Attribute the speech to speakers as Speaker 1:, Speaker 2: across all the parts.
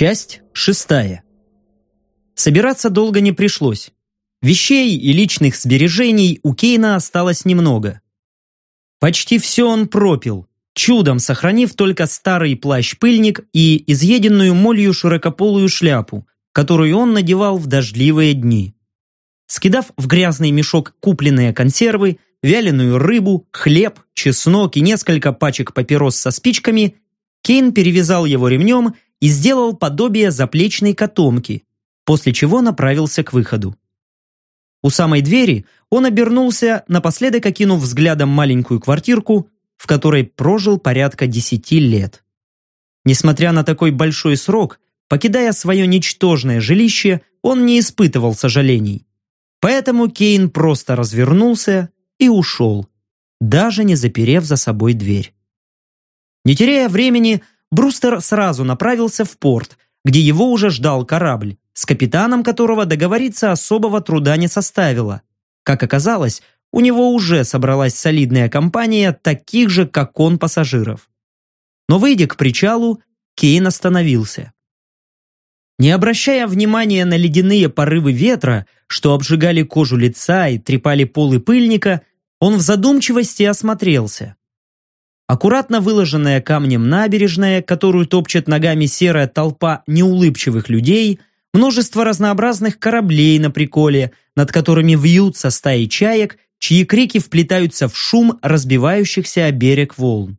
Speaker 1: Часть шестая. Собираться долго не пришлось. Вещей и личных сбережений у Кейна осталось немного. Почти все он пропил, чудом сохранив только старый плащ-пыльник и изъеденную молью широкополую шляпу, которую он надевал в дождливые дни. Скидав в грязный мешок купленные консервы, вяленую рыбу, хлеб, чеснок и несколько пачек папирос со спичками, Кейн перевязал его ремнем и сделал подобие заплечной котомки, после чего направился к выходу. У самой двери он обернулся, напоследок окинув взглядом маленькую квартирку, в которой прожил порядка десяти лет. Несмотря на такой большой срок, покидая свое ничтожное жилище, он не испытывал сожалений. Поэтому Кейн просто развернулся и ушел, даже не заперев за собой дверь. Не теряя времени, Брустер сразу направился в порт, где его уже ждал корабль, с капитаном которого договориться особого труда не составило. Как оказалось, у него уже собралась солидная компания таких же, как он, пассажиров. Но выйдя к причалу, Кейн остановился. Не обращая внимания на ледяные порывы ветра, что обжигали кожу лица и трепали полы пыльника, он в задумчивости осмотрелся. Аккуратно выложенная камнем набережная, которую топчет ногами серая толпа неулыбчивых людей, множество разнообразных кораблей на приколе, над которыми вьются стаи чаек, чьи крики вплетаются в шум разбивающихся о берег волн.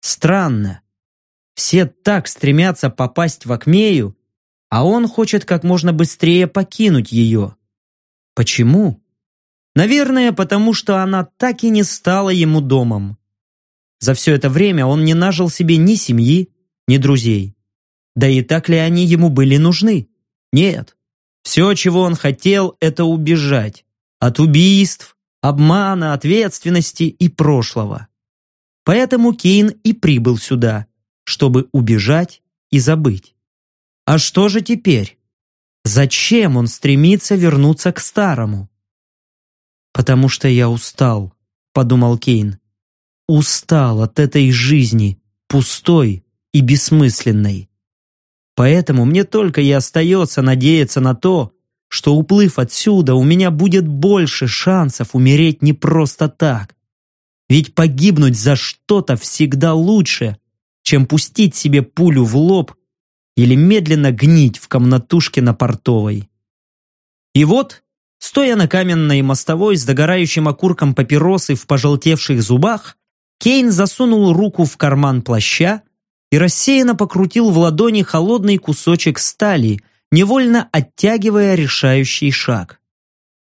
Speaker 1: Странно. Все так стремятся попасть в Акмею, а он хочет как можно быстрее покинуть ее. Почему? Наверное, потому что она так и не стала ему домом. За все это время он не нажил себе ни семьи, ни друзей. Да и так ли они ему были нужны? Нет. Все, чего он хотел, это убежать. От убийств, обмана, ответственности и прошлого. Поэтому Кейн и прибыл сюда, чтобы убежать и забыть. А что же теперь? Зачем он стремится вернуться к старому? «Потому что я устал», — подумал Кейн. Устал от этой жизни, пустой и бессмысленной. Поэтому мне только и остается надеяться на то, что, уплыв отсюда, у меня будет больше шансов умереть не просто так. Ведь погибнуть за что-то всегда лучше, чем пустить себе пулю в лоб или медленно гнить в комнатушке на портовой. И вот, стоя на каменной мостовой с догорающим окурком папиросы в пожелтевших зубах, Кейн засунул руку в карман плаща и рассеянно покрутил в ладони холодный кусочек стали, невольно оттягивая решающий шаг.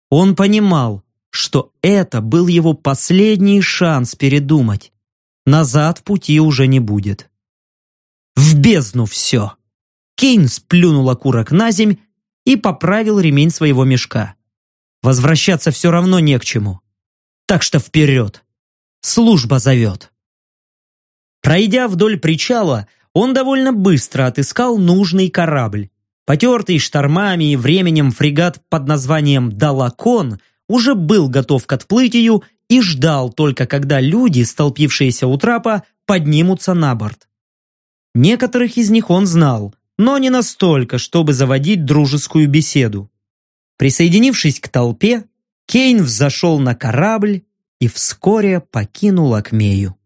Speaker 1: Он понимал, что это был его последний шанс передумать. Назад пути уже не будет. В бездну все! Кейн сплюнул окурок на земь и поправил ремень своего мешка. Возвращаться все равно не к чему. Так что вперед! Служба зовет. Пройдя вдоль причала, он довольно быстро отыскал нужный корабль. Потертый штормами и временем фрегат под названием «Далакон» уже был готов к отплытию и ждал только, когда люди, столпившиеся у трапа, поднимутся на борт. Некоторых из них он знал, но не настолько, чтобы заводить дружескую беседу. Присоединившись к толпе, Кейн взошел на корабль и вскоре покинул Акмею.